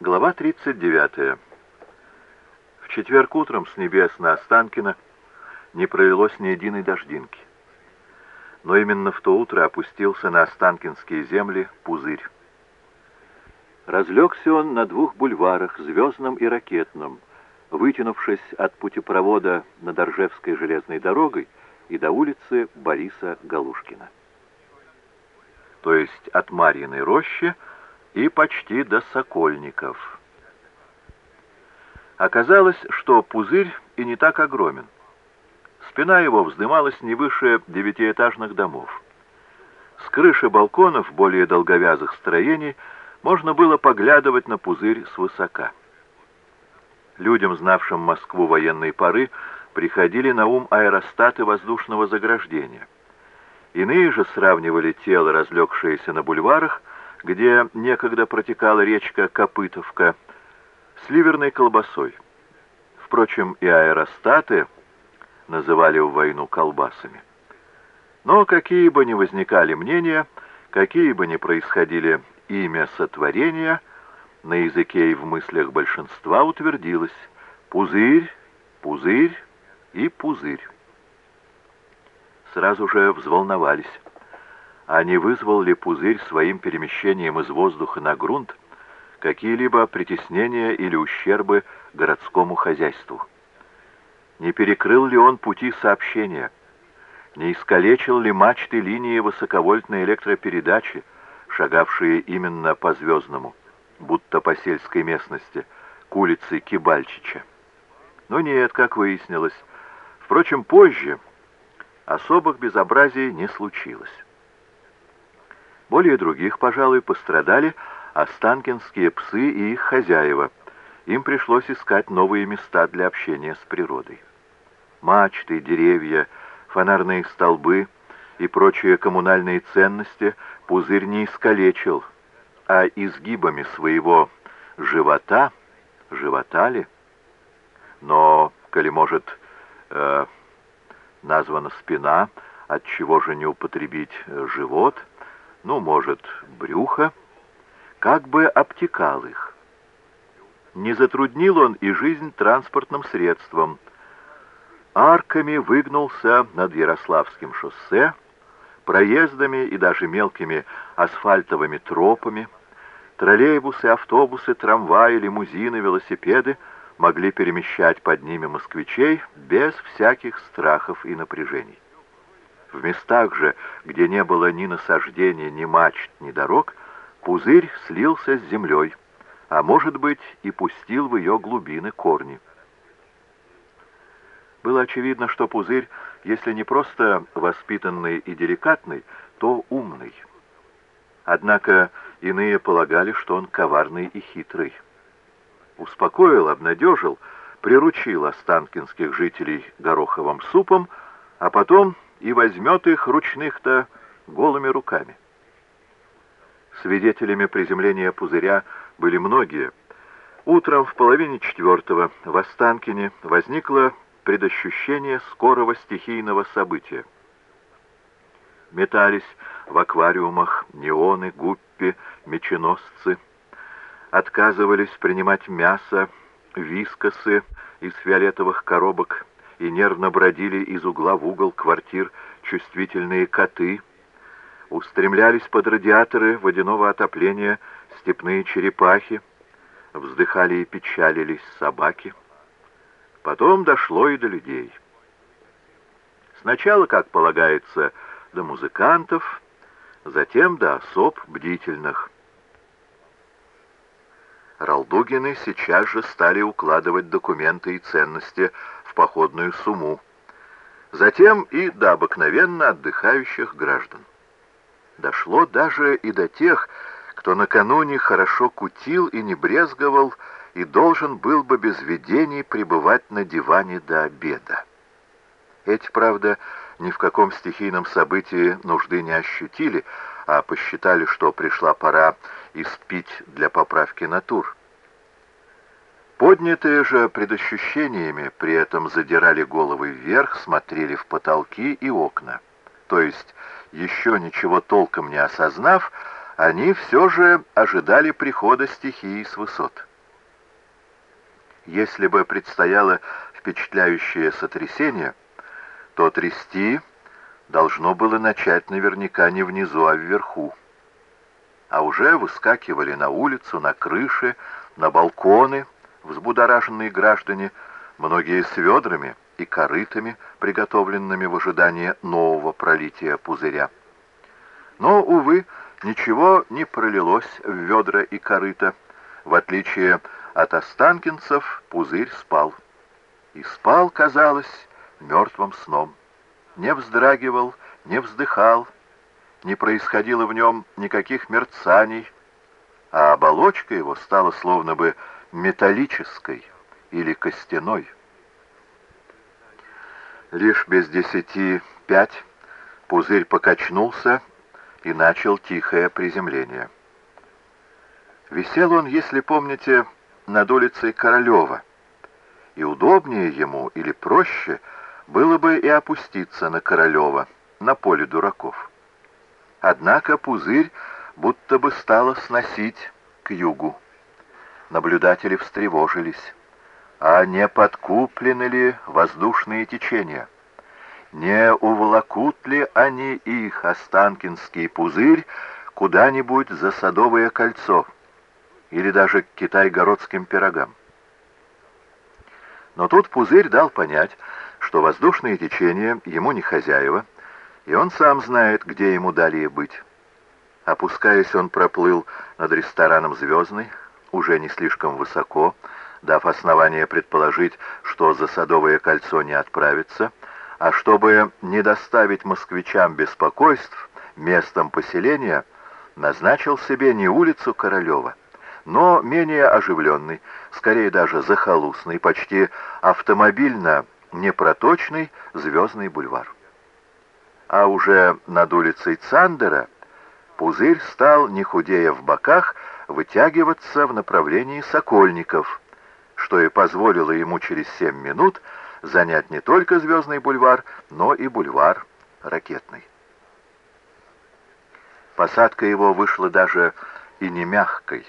Глава 39. В четверг утром с небес на Останкино не пролилось ни единой дождинки. Но именно в то утро опустился на Останкинские земли пузырь. Разлегся он на двух бульварах, Звездном и Ракетном, вытянувшись от путепровода над Оржевской железной дорогой и до улицы Бориса Галушкина. То есть от Марьиной рощи и почти до Сокольников. Оказалось, что пузырь и не так огромен. Спина его вздымалась не выше девятиэтажных домов. С крыши балконов более долговязых строений можно было поглядывать на пузырь свысока. Людям, знавшим Москву военной поры, приходили на ум аэростаты воздушного заграждения. Иные же сравнивали тело, разлегшееся на бульварах, где некогда протекала речка Копытовка, с ливерной колбасой. Впрочем, и аэростаты называли в войну колбасами. Но какие бы ни возникали мнения, какие бы ни происходили имя сотворения, на языке и в мыслях большинства утвердилось «пузырь, пузырь и пузырь». Сразу же взволновались а не вызвал ли пузырь своим перемещением из воздуха на грунт какие-либо притеснения или ущербы городскому хозяйству. Не перекрыл ли он пути сообщения? Не искалечил ли мачты линии высоковольтной электропередачи, шагавшие именно по Звездному, будто по сельской местности, к улице Кибальчича? Но нет, как выяснилось. Впрочем, позже особых безобразий не случилось. Более других, пожалуй, пострадали останкинские псы и их хозяева. Им пришлось искать новые места для общения с природой. Мачты, деревья, фонарные столбы и прочие коммунальные ценности пузырь не искалечил, а изгибами своего живота, живота ли? Но, коли может, э, названа спина, от чего же не употребить живот — ну, может, брюхо, как бы обтекал их. Не затруднил он и жизнь транспортным средством. Арками выгнулся над Ярославским шоссе, проездами и даже мелкими асфальтовыми тропами. Троллейбусы, автобусы, трамваи, лимузины, велосипеды могли перемещать под ними москвичей без всяких страхов и напряжений. В местах же, где не было ни насаждения, ни мачт, ни дорог, пузырь слился с землей, а может быть и пустил в ее глубины корни. Было очевидно, что пузырь, если не просто воспитанный и деликатный, то умный. Однако иные полагали, что он коварный и хитрый. Успокоил, обнадежил, приручил останкинских жителей гороховым супом, а потом и возьмет их ручных-то голыми руками. Свидетелями приземления пузыря были многие. Утром в половине четвертого в Останкине возникло предощущение скорого стихийного события. Метались в аквариумах неоны, гуппи, меченосцы. Отказывались принимать мясо, вискосы из фиолетовых коробок и нервно бродили из угла в угол квартир чувствительные коты, устремлялись под радиаторы водяного отопления степные черепахи, вздыхали и печалились собаки. Потом дошло и до людей. Сначала, как полагается, до музыкантов, затем до особ бдительных. Ралдугины сейчас же стали укладывать документы и ценности походную сумму, затем и до обыкновенно отдыхающих граждан. Дошло даже и до тех, кто накануне хорошо кутил и не брезговал, и должен был бы без видений пребывать на диване до обеда. Эти, правда, ни в каком стихийном событии нужды не ощутили, а посчитали, что пришла пора испить для поправки натур. Поднятые же предощущениями при этом задирали головы вверх, смотрели в потолки и окна. То есть, еще ничего толком не осознав, они все же ожидали прихода стихии с высот. Если бы предстояло впечатляющее сотрясение, то трясти должно было начать наверняка не внизу, а вверху. А уже выскакивали на улицу, на крыши, на балконы взбудораженные граждане, многие с ведрами и корытами, приготовленными в ожидании нового пролития пузыря. Но, увы, ничего не пролилось в ведра и корыта. В отличие от останкинцев, пузырь спал. И спал, казалось, мертвым сном. Не вздрагивал, не вздыхал, не происходило в нем никаких мерцаний, а оболочка его стала словно бы металлической или костяной. Лишь без десяти пять пузырь покачнулся и начал тихое приземление. Висел он, если помните, над улицей Королева, и удобнее ему или проще было бы и опуститься на Королева, на поле дураков. Однако пузырь будто бы стало сносить к югу. Наблюдатели встревожились. А не подкуплены ли воздушные течения? Не уволокут ли они их, Останкинский пузырь, куда-нибудь за Садовое кольцо или даже к китайгородским пирогам? Но тут пузырь дал понять, что воздушные течения ему не хозяева, и он сам знает, где ему далее быть. Опускаясь, он проплыл над рестораном «Звездный», уже не слишком высоко, дав основание предположить, что за Садовое кольцо не отправится, а чтобы не доставить москвичам беспокойств, местом поселения назначил себе не улицу Королева, но менее оживленный, скорее даже захолустный, почти автомобильно непроточный Звездный бульвар. А уже над улицей Цандера пузырь стал, не худея в боках, вытягиваться в направлении Сокольников, что и позволило ему через семь минут занять не только Звездный бульвар, но и бульвар Ракетный. Посадка его вышла даже и не мягкой,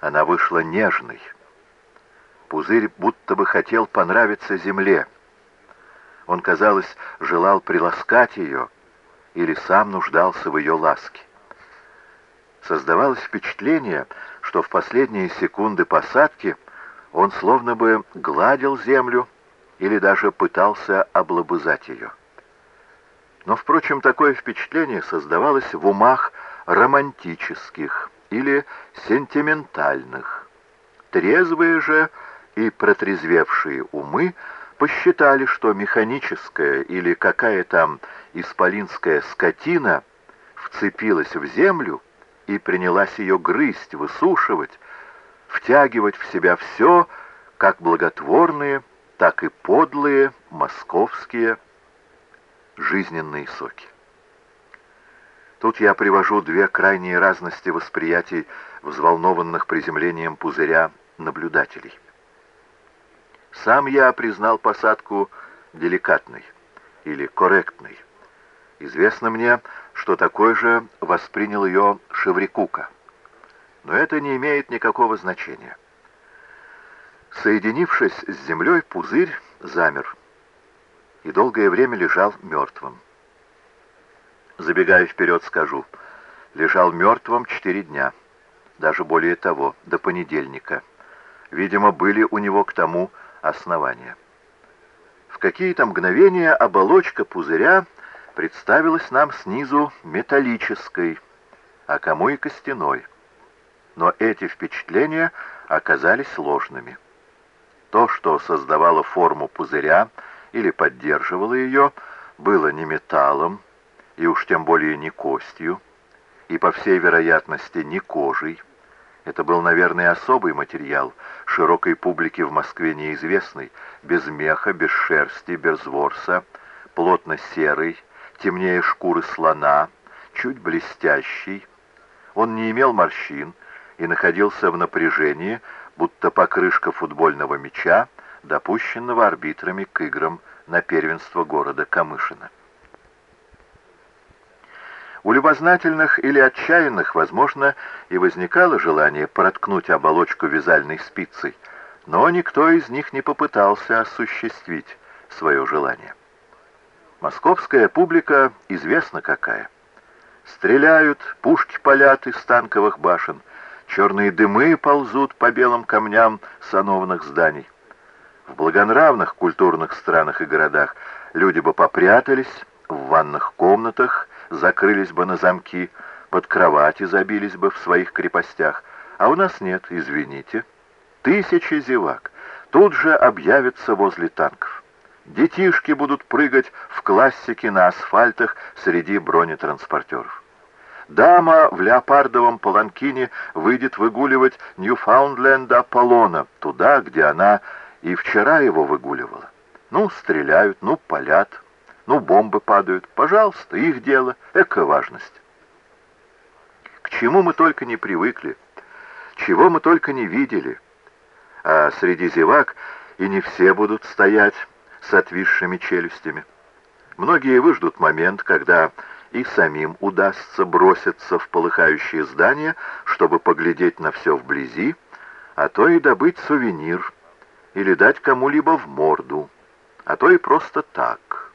она вышла нежной. Пузырь будто бы хотел понравиться земле. Он, казалось, желал приласкать ее или сам нуждался в ее ласке. Создавалось впечатление, что в последние секунды посадки он словно бы гладил землю или даже пытался облобызать ее. Но, впрочем, такое впечатление создавалось в умах романтических или сентиментальных. Трезвые же и протрезвевшие умы посчитали, что механическая или какая там исполинская скотина вцепилась в землю и принялась ее грызть, высушивать, втягивать в себя все, как благотворные, так и подлые московские жизненные соки. Тут я привожу две крайние разности восприятий взволнованных приземлением пузыря наблюдателей. Сам я признал посадку деликатной или корректной. Известно мне, что такой же воспринял ее Шеврикука. Но это не имеет никакого значения. Соединившись с землей, пузырь замер и долгое время лежал мертвым. Забегая вперед, скажу, лежал мертвым четыре дня, даже более того, до понедельника. Видимо, были у него к тому основания. В какие-то мгновения оболочка пузыря представилась нам снизу металлической, а кому и костяной. Но эти впечатления оказались ложными. То, что создавало форму пузыря или поддерживало ее, было не металлом, и уж тем более не костью, и, по всей вероятности, не кожей. Это был, наверное, особый материал, широкой публике в Москве неизвестный, без меха, без шерсти, без ворса, плотно серый, темнее шкуры слона, чуть блестящий. Он не имел морщин и находился в напряжении, будто покрышка футбольного мяча, допущенного арбитрами к играм на первенство города Камышина. У любознательных или отчаянных, возможно, и возникало желание проткнуть оболочку вязальной спицей, но никто из них не попытался осуществить свое желание. Московская публика известна какая. Стреляют, пушки палят из танковых башен, черные дымы ползут по белым камням сановных зданий. В благонравных культурных странах и городах люди бы попрятались в ванных комнатах, закрылись бы на замки, под кровати забились бы в своих крепостях. А у нас нет, извините. Тысячи зевак тут же объявятся возле танков. Детишки будут прыгать в классике на асфальтах среди бронетранспортеров. Дама в леопардовом паланкине выйдет выгуливать Ньюфаундленда Аполлона, туда, где она и вчера его выгуливала. Ну, стреляют, ну, палят, ну, бомбы падают. Пожалуйста, их дело, эко важность. К чему мы только не привыкли, чего мы только не видели. А среди зевак и не все будут стоять с отвисшими челюстями. Многие выждут момент, когда и самим удастся броситься в полыхающее здание, чтобы поглядеть на все вблизи, а то и добыть сувенир или дать кому-либо в морду, а то и просто так.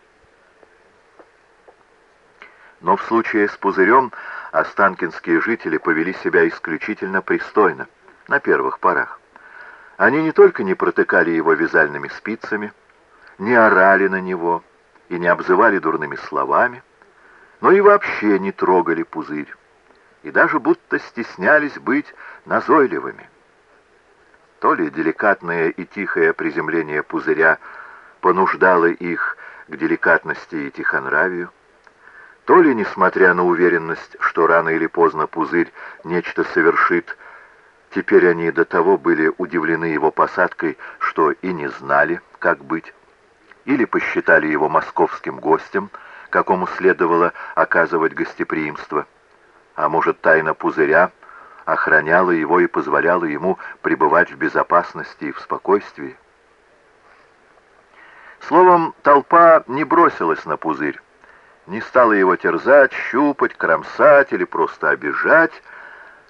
Но в случае с пузырем останкинские жители повели себя исключительно пристойно, на первых порах. Они не только не протыкали его вязальными спицами, не орали на него и не обзывали дурными словами, но и вообще не трогали пузырь, и даже будто стеснялись быть назойливыми. То ли деликатное и тихое приземление пузыря понуждало их к деликатности и тихонравию, то ли, несмотря на уверенность, что рано или поздно пузырь нечто совершит, теперь они до того были удивлены его посадкой, что и не знали, как быть, или посчитали его московским гостем, какому следовало оказывать гостеприимство, а может, тайна пузыря охраняла его и позволяла ему пребывать в безопасности и в спокойствии. Словом, толпа не бросилась на пузырь, не стала его терзать, щупать, кромсать или просто обижать,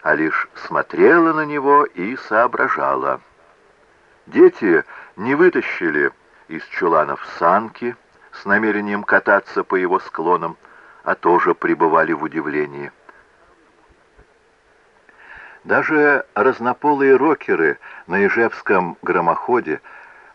а лишь смотрела на него и соображала. Дети не вытащили из чуланов санки с намерением кататься по его склонам, а тоже пребывали в удивлении. Даже разнополые рокеры на Ижевском громоходе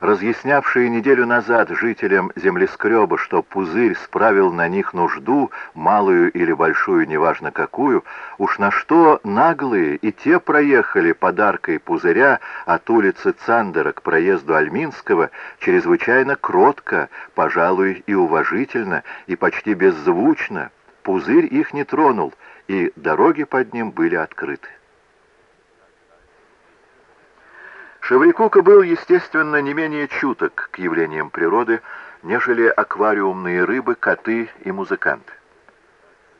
разъяснявшие неделю назад жителям землескреба, что пузырь справил на них нужду, малую или большую, неважно какую, уж на что наглые и те проехали подаркой пузыря от улицы Цандера к проезду Альминского чрезвычайно кротко, пожалуй, и уважительно, и почти беззвучно. Пузырь их не тронул, и дороги под ним были открыты. Шеврикука был, естественно, не менее чуток к явлениям природы, нежели аквариумные рыбы, коты и музыканты.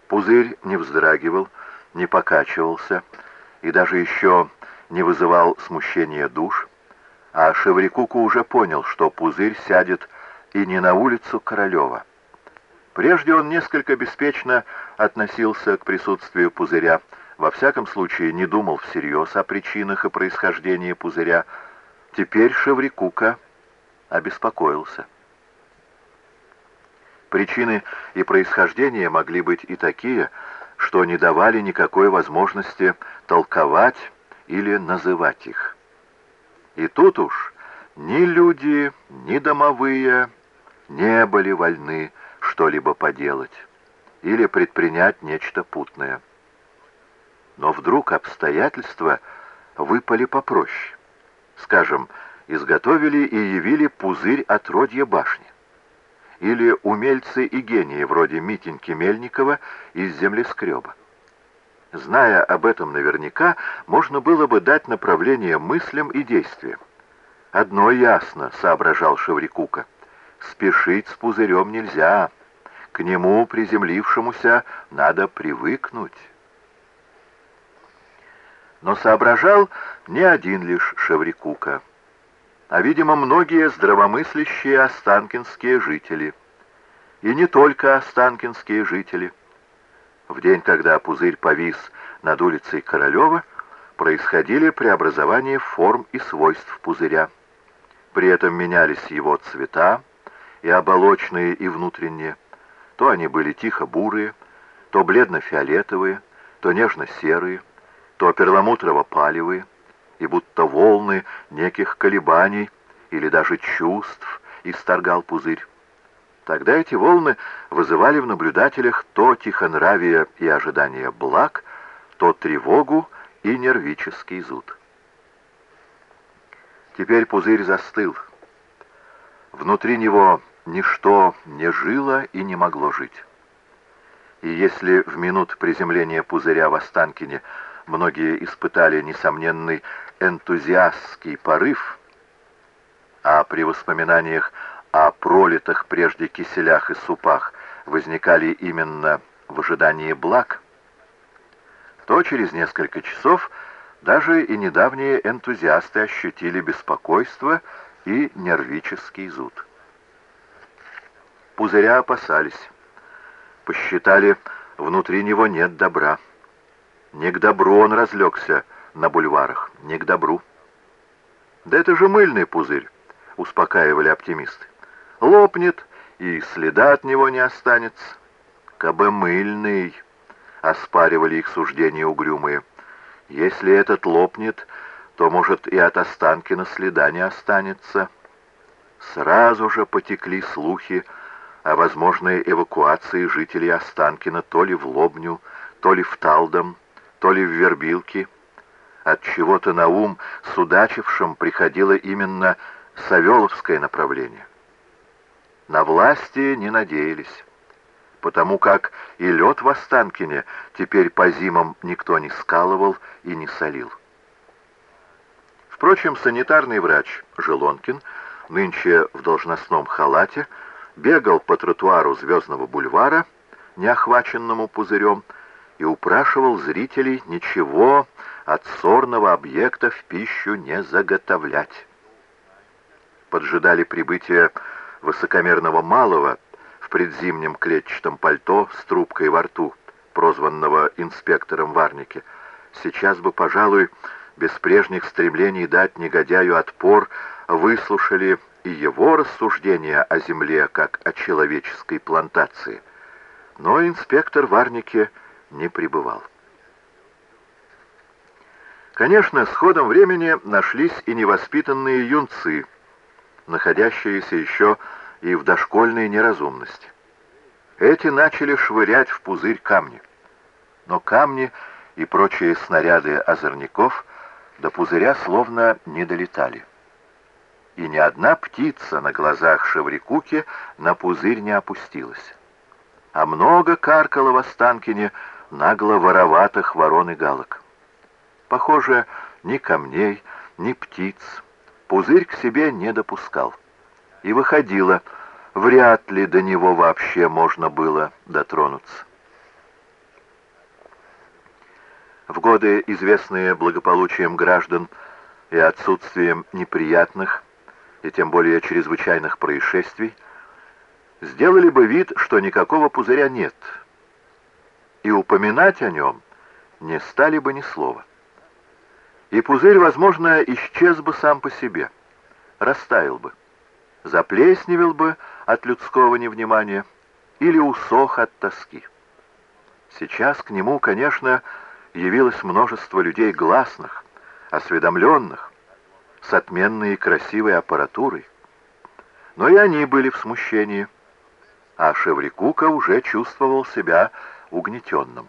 Пузырь не вздрагивал, не покачивался и даже еще не вызывал смущения душ, а Шеврикука уже понял, что пузырь сядет и не на улицу Королева. Прежде он несколько беспечно относился к присутствию пузыря, во всяком случае не думал всерьез о причинах и происхождении пузыря. Теперь Шеврикука обеспокоился. Причины и происхождение могли быть и такие, что не давали никакой возможности толковать или называть их. И тут уж ни люди, ни домовые не были вольны что-либо поделать или предпринять нечто путное. Но вдруг обстоятельства выпали попроще. Скажем, изготовили и явили пузырь отродья башни. Или умельцы и гении, вроде Митеньки Мельникова из землескреба. Зная об этом наверняка, можно было бы дать направление мыслям и действиям. «Одно ясно», — соображал Шеврикука, — «спешить с пузырем нельзя, к нему, приземлившемуся, надо привыкнуть». Но соображал не один лишь Шеврикука, а, видимо, многие здравомыслящие останкинские жители. И не только останкинские жители. В день, когда пузырь повис над улицей Королева, происходили преобразования форм и свойств пузыря. При этом менялись его цвета, и оболочные, и внутренние. То они были тихо-бурые, то бледно-фиолетовые, то нежно-серые, то перламутрово-палевые, и будто волны неких колебаний или даже чувств исторгал пузырь. Тогда эти волны вызывали в наблюдателях то тихонравие и ожидание благ, то тревогу и нервический зуд. Теперь пузырь застыл. Внутри него ничто не жило и не могло жить. И если в минут приземления пузыря в Останкине многие испытали несомненный энтузиастский порыв, а при воспоминаниях о пролитых прежде киселях и супах возникали именно в ожидании благ, то через несколько часов даже и недавние энтузиасты ощутили беспокойство и нервический зуд. Пузыря опасались. Посчитали, внутри него нет добра. Не к добру он разлегся на бульварах, не к добру. «Да это же мыльный пузырь», — успокаивали оптимисты. «Лопнет, и следа от него не останется». «Кабы мыльный», — оспаривали их суждения угрюмые. «Если этот лопнет, то, может, и от Останкина следа не останется». Сразу же потекли слухи о возможной эвакуации жителей Останкина то ли в Лобню, то ли в Талдом, то ли в Вербилке. От чего-то на ум судачившим приходило именно Савеловское направление. На власти не надеялись, потому как и лед в Останкине теперь по зимам никто не скалывал и не солил. Впрочем, санитарный врач Желонкин, нынче в должностном халате, бегал по тротуару Звездного бульвара, не охваченному пузырем, и упрашивал зрителей ничего от сорного объекта в пищу не заготовлять. Поджидали прибытия высокомерного малого в предзимнем клетчатом пальто с трубкой во рту, прозванного инспектором Варники. Сейчас бы, пожалуй, без прежних стремлений дать негодяю отпор, выслушали и его рассуждения о земле как о человеческой плантации. Но инспектор Варники не пребывал. Конечно, с ходом времени нашлись и невоспитанные юнцы, находящиеся еще и в дошкольной неразумности. Эти начали швырять в пузырь камни. Но камни и прочие снаряды озорников до пузыря словно не долетали и ни одна птица на глазах Шеврикуки на пузырь не опустилась. А много каркало в Останкине нагло вороватых ворон и галок. Похоже, ни камней, ни птиц пузырь к себе не допускал. И выходило, вряд ли до него вообще можно было дотронуться. В годы, известные благополучием граждан и отсутствием неприятных, и тем более чрезвычайных происшествий, сделали бы вид, что никакого пузыря нет, и упоминать о нем не стали бы ни слова. И пузырь, возможно, исчез бы сам по себе, растаял бы, заплесневел бы от людского невнимания или усох от тоски. Сейчас к нему, конечно, явилось множество людей гласных, осведомленных, с отменной и красивой аппаратурой. Но и они были в смущении, а Шеврикука уже чувствовал себя угнетенным.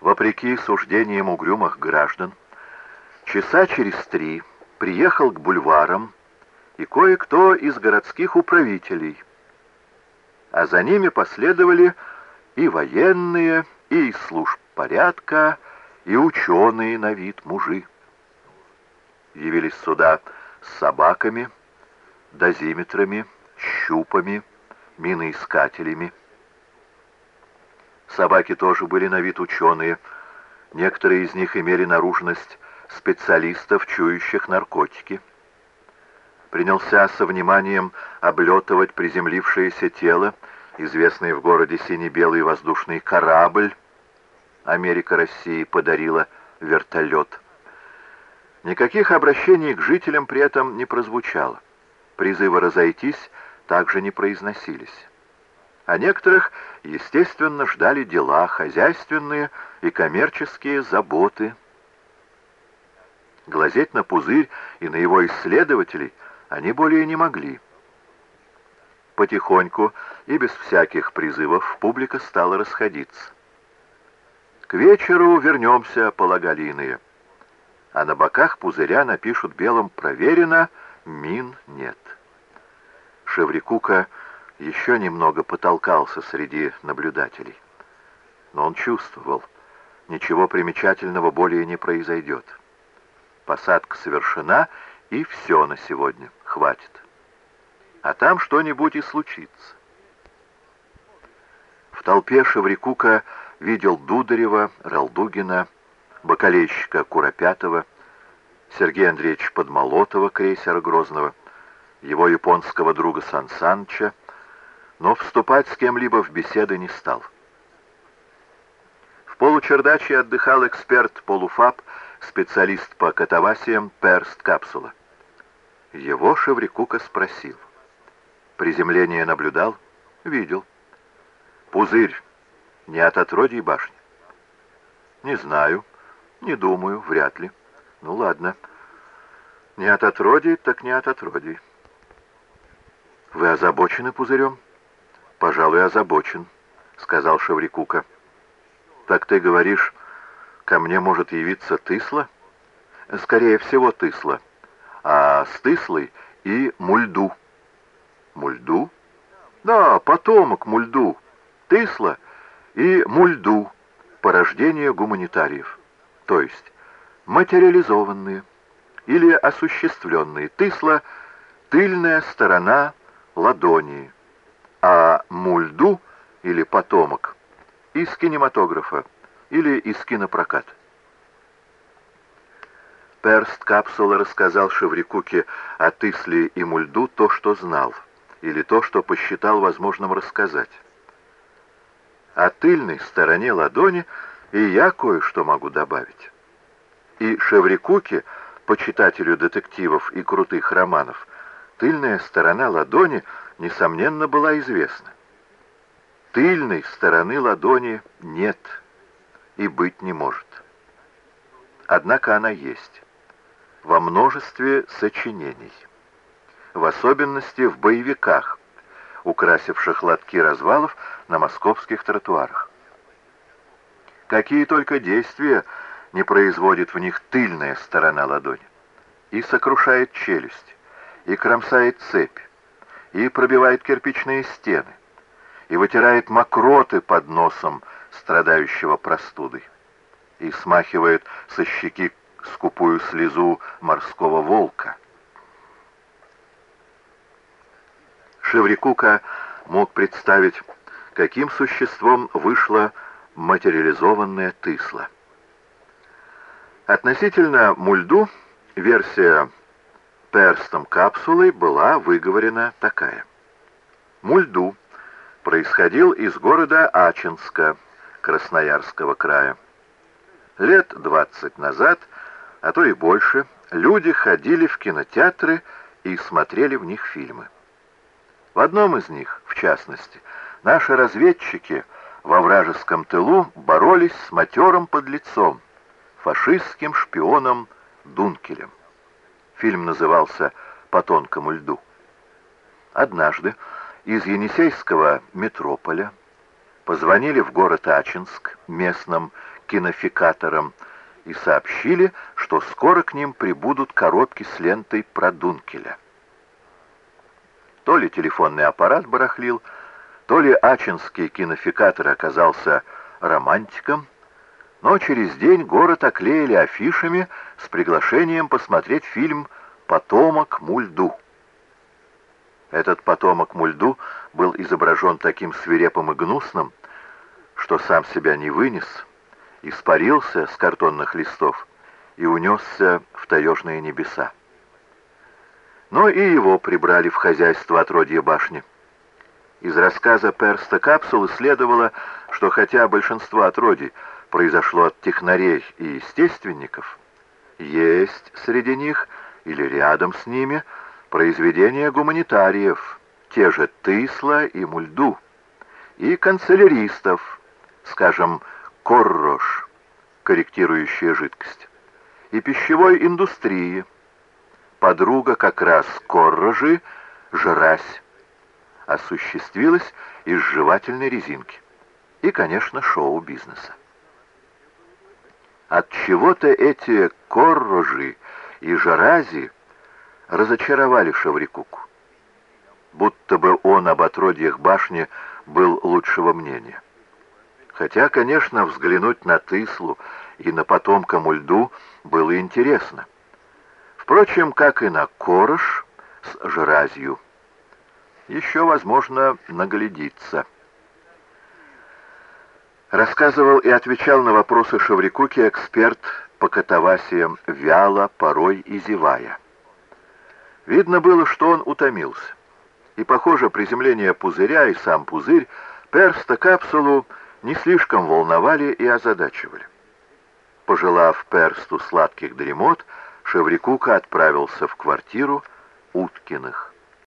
Вопреки суждениям угрюмых граждан, часа через три приехал к бульварам и кое-кто из городских управителей, а за ними последовали и военные, и из служб порядка, и ученые на вид мужи явились сюда с собаками, дозиметрами, щупами, миноискателями. Собаки тоже были на вид ученые. Некоторые из них имели наружность специалистов, чующих наркотики. Принялся со вниманием облетывать приземлившееся тело известный в городе сине-белый воздушный корабль. Америка России подарила вертолет. Никаких обращений к жителям при этом не прозвучало. Призывы разойтись также не произносились. А некоторых, естественно, ждали дела хозяйственные и коммерческие заботы. Глазеть на пузырь и на его исследователей они более не могли. Потихоньку и без всяких призывов публика стала расходиться. К вечеру вернемся, полагали иные. А на боках пузыря напишут белым «Проверено, мин нет». Шеврикука еще немного потолкался среди наблюдателей. Но он чувствовал, ничего примечательного более не произойдет. Посадка совершена, и все на сегодня, хватит. А там что-нибудь и случится. В толпе Шеврикука видел Дударева, Ралдугина, бакалейщика Куропятова, Сергея Андреевича Подмолотова, крейсера Грозного, его японского друга Сан Санча, но вступать с кем-либо в беседы не стал. В получердаче отдыхал эксперт полуфаб, специалист по катавасиям Перст Капсула. Его Шеврикука спросил. Приземление наблюдал? Видел. Пузырь не от отродий башни? Не знаю, не думаю, вряд ли. Ну ладно. Не от отродий, так не от отродий. Вы озабочены пузырем? «Пожалуй, озабочен», — сказал Шеврикука. «Так ты говоришь, ко мне может явиться Тысла?» «Скорее всего, Тысла. А с Тыслой и Мульду». «Мульду?» «Да, потомок Мульду. Тысла и Мульду, порождение гуманитариев. То есть материализованные или осуществленные. Тысла — тыльная сторона ладони» а мульду или потомок из кинематографа или из кинопроката. Перст Капсула рассказал Шеврикуке о Тысле и Мульду то, что знал, или то, что посчитал возможным рассказать. О тыльной стороне ладони и я кое-что могу добавить. И Шеврикуке, почитателю детективов и крутых романов, тыльная сторона ладони — несомненно, была известна. Тыльной стороны ладони нет и быть не может. Однако она есть во множестве сочинений, в особенности в боевиках, украсивших лотки развалов на московских тротуарах. Какие только действия не производит в них тыльная сторона ладони. И сокрушает челюсть, и кромсает цепь, и пробивает кирпичные стены, и вытирает мокроты под носом страдающего простудой, и смахивает со щеки скупую слезу морского волка. Шеврикука мог представить, каким существом вышла материализованная тысла. Относительно Мульду версия перстом капсулы была выговорена такая. Мульду происходил из города Ачинска, Красноярского края. Лет двадцать назад, а то и больше, люди ходили в кинотеатры и смотрели в них фильмы. В одном из них, в частности, наши разведчики во вражеском тылу боролись с матерым подлецом, фашистским шпионом Дункелем. Фильм назывался «По тонкому льду». Однажды из Енисейского метрополя позвонили в город Ачинск местным кинофикаторам и сообщили, что скоро к ним прибудут коробки с лентой про Дункеля. То ли телефонный аппарат барахлил, то ли ачинский кинофикатор оказался романтиком, но через день город оклеили афишами с приглашением посмотреть фильм «Потомок Мульду». Этот потомок Мульду был изображен таким свирепым и гнусным, что сам себя не вынес, испарился с картонных листов и унесся в таежные небеса. Но и его прибрали в хозяйство отродья башни. Из рассказа Перста Капсулы следовало, что хотя большинство отродий произошло от технарей и естественников, есть среди них или рядом с ними произведения гуманитариев, те же Тысла и Мульду, и канцеляристов, скажем, Коррош, корректирующая жидкость, и пищевой индустрии, подруга как раз Коррожи, Жрась, осуществилась из жевательной резинки. И, конечно, шоу-бизнеса. От чего-то эти коррожи и жарази разочаровали Шаврикуку. Будто бы он об отродьях башни был лучшего мнения. Хотя, конечно, взглянуть на Тыслу и на потомка Мульду было интересно. Впрочем, как и на Корож с Жразью еще возможно наглядиться. Рассказывал и отвечал на вопросы Шаврикуки эксперт по катавасиям вяло, порой и зевая. Видно было, что он утомился. И, похоже, приземление пузыря и сам пузырь перста капсулу не слишком волновали и озадачивали. Пожелав персту сладких дремот, Шеврикука отправился в квартиру Уткиных.